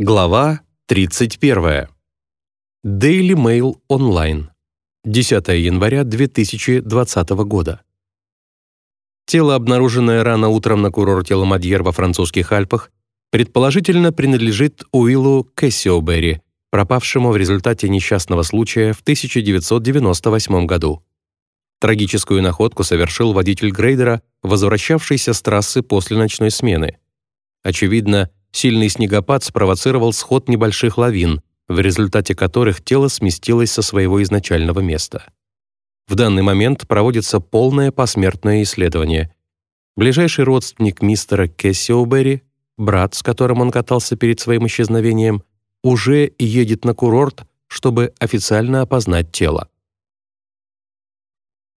Глава 31. Daily Mail Online. 10 января 2020 года. Тело, обнаруженное рано утром на курорте Ламадьер во французских Альпах, предположительно принадлежит Уиллу Кэссиоберри, пропавшему в результате несчастного случая в 1998 году. Трагическую находку совершил водитель грейдера, возвращавшийся с трассы после ночной смены. Очевидно, Сильный снегопад спровоцировал сход небольших лавин, в результате которых тело сместилось со своего изначального места. В данный момент проводится полное посмертное исследование. Ближайший родственник мистера Кэссиоберри, брат, с которым он катался перед своим исчезновением, уже едет на курорт, чтобы официально опознать тело.